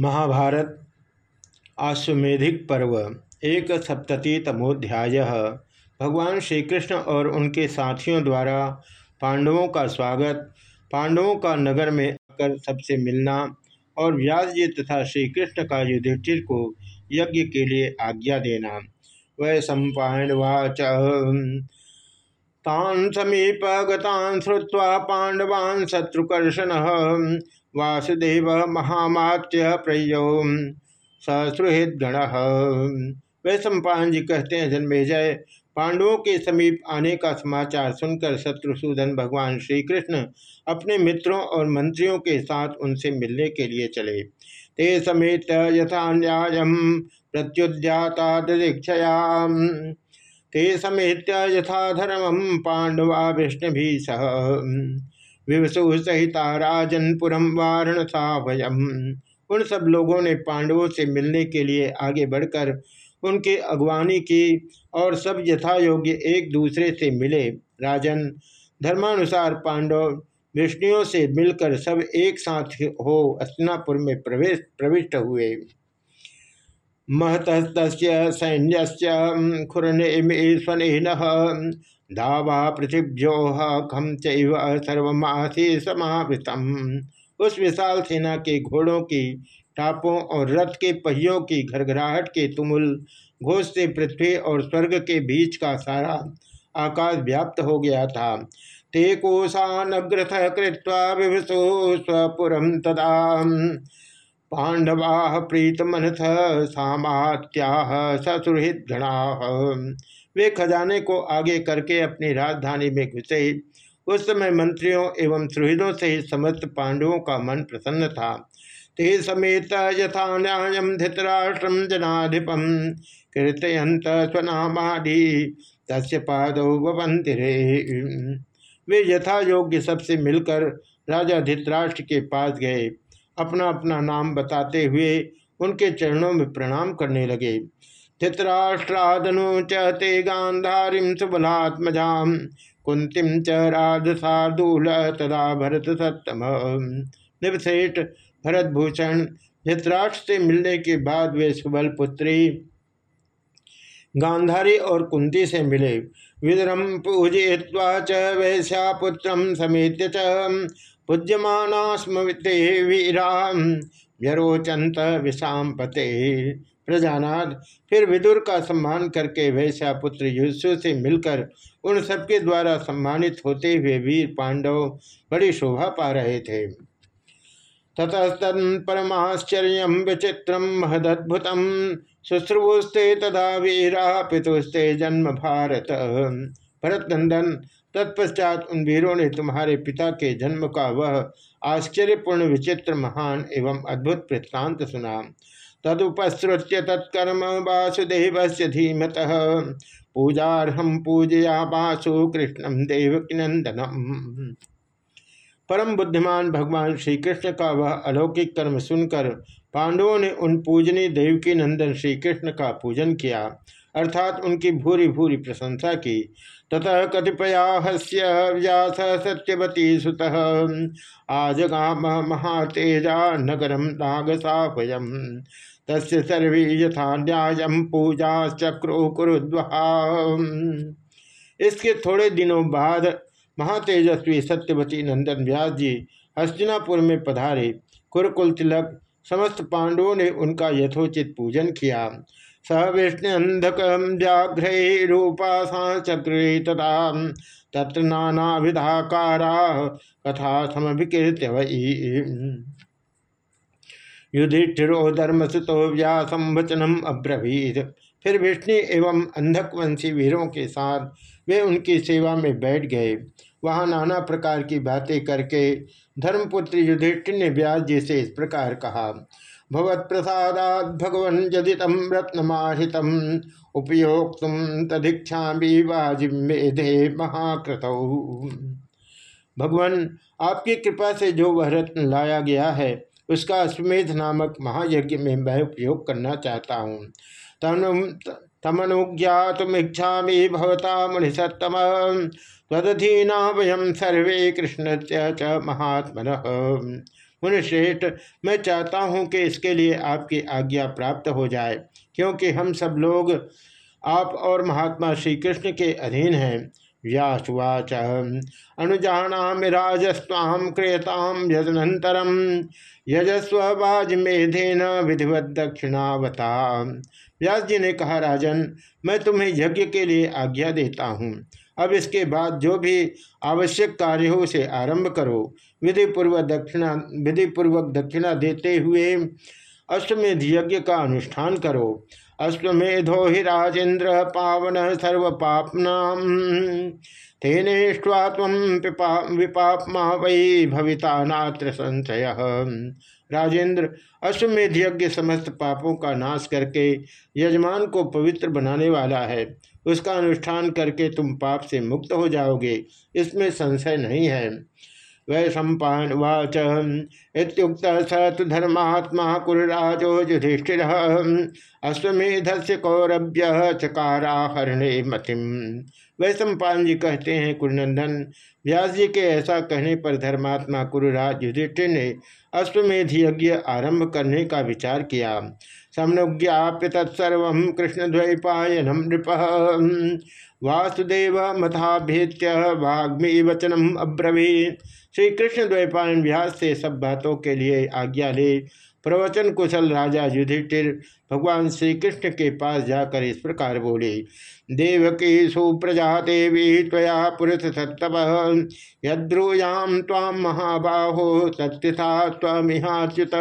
महाभारत आश्वेधिक पर्व, एक सप्ततितमोध्याय। भगवान श्री कृष्ण और उनके साथियों द्वारा पांडवों का स्वागत, पांडवों का नगर में आकर सबसे मिलना और व्यास जी तथा श्री कृष्ण का युधिष्ठिर को यज्ञ के लिए आज्ञा देना। वै सम्पावाच तान समीप गतान श्रुवा पांडवान शत्रुकर्षण। वासुदेव महामात्य प्रयो। ससुहृद गण वे सम्पान जी कहते हैं जन्मेजय पांडवों के समीप आने का समाचार सुनकर शत्रुसूदन भगवान श्री कृष्ण अपने मित्रों और मंत्रियों के साथ उनसे मिलने के लिए चले। ते समेत यथा न्याय प्रत्युद्याता दीक्षया ते समेत यथा धर्मम पांडवा विष्णु भी सह विवसु सहिता राजनपुरम वारणसा उन सब लोगों ने पांडवों से मिलने के लिए आगे बढ़कर उनकी अगवानी की और सब यथा योग्य एक दूसरे से मिले। राजन, धर्मानुसार पांडव विष्णुओं से मिलकर सब एक साथ हो अस्तिनापुर में प्रवेश, प्रविष्ट हुए। महत सैन्य खुरने धावा पृथिव्यो खम चर्वमासी समावृतम उस विशाल सेना के घोड़ों की टापों और रथ के पहियों की घरघराहट के तुमुल, घोष से पृथ्वी और स्वर्ग के बीच का सारा आकाश व्याप्त हो गया था। ते कोशानग्रथ कृत्वा विभसो स्वपुरम तदा। पांडवा प्रीतमनथ सामात्या ससुरहित गणा वे खजाने को आगे करके अपनी राजधानी में घुसे। उस समय मंत्रियों एवं सुहृदों सहित समस्त पांडवों का मन प्रसन्न था। ते समेत यथा न्याय धृतराष्ट्रम जनाधिपम कीर्तयंत स्वनामाधि तस्य पादवंतिरे वे यथा योग्य सबसे मिलकर राजा धृतराष्ट्र के पास गए। अपना अपना नाम बताते हुए उनके चरणों में प्रणाम करने लगे। धृतराष्ट्रादनु चे गांधारी सुबलात्मजा कुंतीम च राधसार्दूल तदा भरत सत्तम निवसेठ भरतभूषण धृतराष्ट्र से मिलने के बाद वे सुबल पुत्री गांधारी और कुंती से मिले। विदरम पूजय्वा च वैश्यापुत्र समेत च पूज्यमाना वीरा व्यरोचंत विषाम पते प्रजानाद। फिर विदुर का सम्मान करके वैश्या पुत्र युसु से मिलकर उन सबके द्वारा सम्मानित होते हुए वीर पांडव बड़ी शोभा पा रहे थे। ततस्तन परमाश्चर्य विचित्रम महदद्भुतम शुश्रुवुस्ते तथा वीरा पितुस्ते जन्म भारत। भरत नंदन तत्पश्चात उन वीरों ने तुम्हारे पिता के जन्म का वह आश्चर्यपूर्ण विचित्र महान एवं अद्भुत वृत्तांत सुना। तदुपसृत्य तत्कर्म वासुदेव से धीमत। पूजारहम पूजया वासु कृष्णम देवकीनंदनम परम बुद्धिमान भगवान श्री कृष्ण का वह अलौकिक कर्म सुनकर पांडवों ने उन पूजनी देवकी नंदन श्री कृष्ण का पूजन किया। अर्थात उनकी भूरी भूरी प्रशंसा की। ततः कतिपयाहस्य व्यास सत्यवती सुत आजगाम महातेजा नगरम नागसाभयम तस् सर्वे यथा न्याय पूजा चक्रो कुरुद्वा इसके थोड़े दिनों बाद महातेजस्वी सत्यवती नंदन व्यास जी हस्तिनापुर में पधारे। कुरकुल तिलक, समस्त पांडवों ने उनका यथोचित पूजन किया। स विष्णुअंधक व्याघ्रे चक्रे तथा तत्र नाना विधाकारा कथा समभिकृत्य वही युधिष्ठिरो धर्मसुतो व्यासम वचनम अब्रवीत। फिर विष्णु एवं अंधकवंशी वीरों के साथ वे उनकी सेवा में बैठ गए। वहाँ नाना प्रकार की बातें करके धर्मपुत्र युधिष्ठिर ने व्यास जी से इस प्रकार कहा भगवत प्रसादात भगवन यदि तम रत्नमाहित उपयोक्त तदीक्षा वाजिमेधे महाकृत। भगवान, आपकी कृपा से जो वह रत्न लाया गया है, उसका अश्वमेध नामक महायज्ञ में मैं उपयोग करना चाहता हूँ। तनु तमनुज्ञातमीक्षा भवता मुनिसत्तम। तदधीना वयम सर्वे कृष्ण च महात्म मुनिश्रेष्ठ मैं चाहता हूँ कि इसके लिए आपकी आज्ञा प्राप्त हो जाए, क्योंकि हम सब लोग आप और महात्मा श्री कृष्ण के अधीन हैं। व्यासुवाच अनुजाना राजस्वाम क्रियताम यदनतरम यजस्व मेधेन विधिवत दक्षिणावता। व्यास जी ने कहा, राजन, मैं तुम्हें यज्ञ के लिए आज्ञा देता हूँ। अब इसके बाद जो भी आवश्यक कार्य हो उसे आरंभ करो। विधि पूर्वक दक्षिणा विधि पूर्वक दक्षिणा देते हुए अश्वमेध यज्ञ का अनुष्ठान करो। अश्वमेधो हि राजेन्द्र पावन सर्व पापना तेनेष्ट्वा तम विपापमा वही भविता नात्र संशय। राजेंद्र अश्वमेध यज्ञ समस्त पापों का नाश करके यजमान को पवित्र बनाने वाला है। उसका अनुष्ठान करके तुम पाप से मुक्त हो जाओगे। इसमें संशय नहीं है। वै सम्पान वाच इतुक्त स तो धर्मात्मा कुरराजो युधिष्ठिर अश्वमेध से कौरभ्य चकारा हरणे मतिम। वै सम्पान जी कहते हैं, कुरनंदन, व्यास जी के ऐसा कहने पर धर्मात्मा कुरुराज युधिष्ठिर ने अश्वमेध यज्ञ आरंभ करने का विचार किया। समनुज्ञाप्य तत्सर्व कृष्णद्वैपायनम नृप। वासुदेव मथाभेत्य वाग्मी वचनम अब्रवी श्री कृष्ण द्वैपायन व्यास से सब बातों के लिए आज्ञा ले। प्रवचन कुशल राजा युधिष्ठिर भगवान श्री कृष्ण के पास जाकर इस प्रकार बोले, देव देवकी सुप्रजा देवी तया पुरुष सत्तप यद्रुयाम ताम महाबाहो, सत्यथा तमिहाच्युत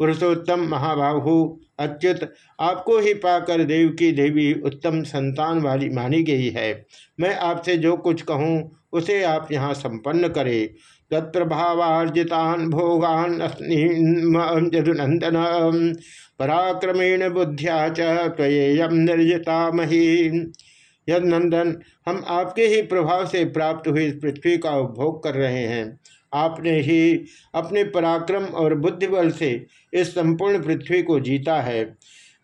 पुरुषोत्तम महाबाहु, अच्युत, आपको ही पाकर देव की देवी उत्तम संतान वाली मानी गई है। मैं आपसे जो कुछ कहूँ, उसे आप यहाँ संपन्न करें। तत्प्रभावार्जितान भोगान यदुनंदन पराक्रमेण बुद्धिया चयेयम निर्जिता मही यदनंदन हम आपके ही प्रभाव से प्राप्त हुई इस पृथ्वी का उपभोग कर रहे हैं। आपने ही अपने पराक्रम और बुद्धिबल से इस संपूर्ण पृथ्वी को जीता है।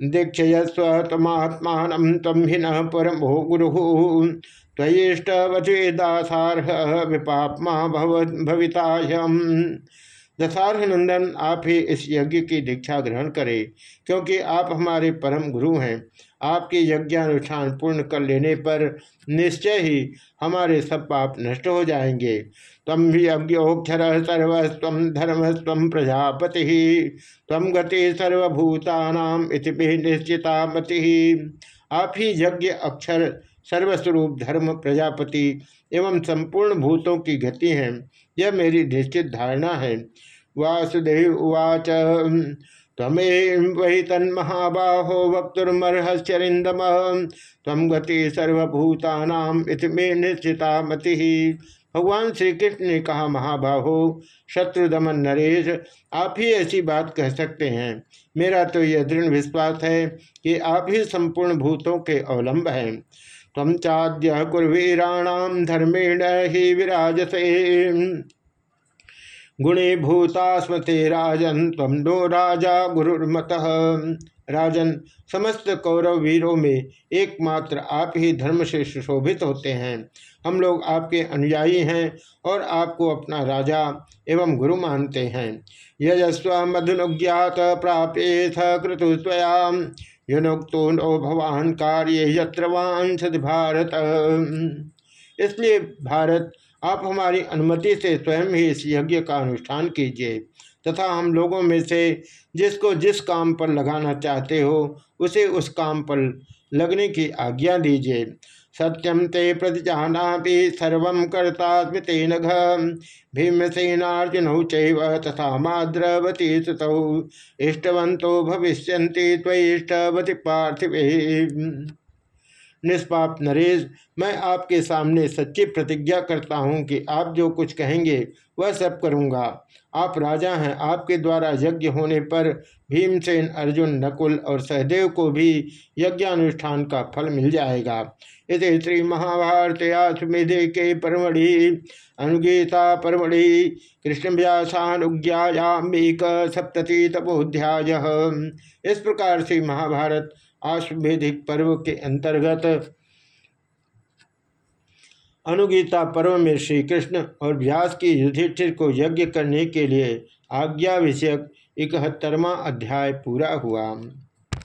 दीक्ष दीक्षयस्व तमात्मान तम ही न परम गुरु। त्वयिष्टवचे दासारह विपापमा भविता दशारह नंदन, आप ही इस यज्ञ की दीक्षा ग्रहण करें, क्योंकि आप हमारे परम गुरु हैं। आपके यज्ञानुष्ठान पूर्ण कर लेने पर निश्चय ही हमारे सब पाप नष्ट हो जाएँगे। तम भी यज्ञोक्षर सर्वस्व धर्मस्व प्रजापति, तम गति सर्वभूतानाम निश्चिता मति आप ही यज्ञ, अक्षर, सर्वस्वरूप, धर्म, प्रजापति एवं संपूर्ण भूतों की गति हैं। यह मेरी निश्चित धारणा है। वासुदेव उवाच तमे वही तन्महाबाहो वक्तुर्मर्हश्चरिंदम तम गति सर्वभूतानाम इसमें निश्चिता मति भगवान श्री कृष्ण ने कहा, महाबाहो, शत्रुदमन नरेश, आप ही ऐसी बात कह सकते हैं। मेरा तो यह दृढ़ विश्वास है कि आप ही संपूर्ण भूतों के अवलंब हैं। तम चाद्य कुरवीराणाम धर्मेण ही विराजसे। गुणे भूता स्मते राजन तम दो राजा गुरुर्मत। राजन, समस्त कौरव वीरों में एकमात्र आप ही धर्म से सुशोभित होते हैं। हम लोग आपके अनुयायी हैं और आपको अपना राजा एवं गुरु मानते हैं। यजस्व मधुनुज्ञात प्राप्येथ क्रतुस्वया युनुक्तो नो भवान कार्य यत्रवान भारत। इसलिए भारत आप हमारी अनुमति से स्वयं ही इस यज्ञ का अनुष्ठान कीजिए, तथा हम लोगों में से जिसको जिस काम पर लगाना चाहते हो, उसे उस काम पर लगने की आज्ञा दीजिए। सत्यम ते प्रतिजाना भी सर्व कर्ता स्मृतेन भीमसेनार्जुन चैव तथा माद्रवती सुत। इष्टवंतो भविष्य त्वष्टवती पार्थिवे। निष्पाप नरेश, मैं आपके सामने सच्ची प्रतिज्ञा करता हूँ कि आप जो कुछ कहेंगे, वह सब करूँगा। आप राजा हैं, आपके द्वारा यज्ञ होने पर भीमसेन, अर्जुन, नकुल और सहदेव को भी यज्ञानुष्ठान का फल मिल जाएगा। इस श्री महाभारत आश्वेधे के परमढ़ि, अनुगीता परमढ़ि कृष्ण व्यासानुज्ञायाम्बिक सप्तति तपोध्याय इस प्रकार से महाभारत आश्वेधिक पर्व के अंतर्गत अनुगीता पर्व में श्री कृष्ण और व्यास की युधिष्ठिर को यज्ञ करने के लिए आज्ञा विषयक इकहत्तरवा अध्याय पूरा हुआ।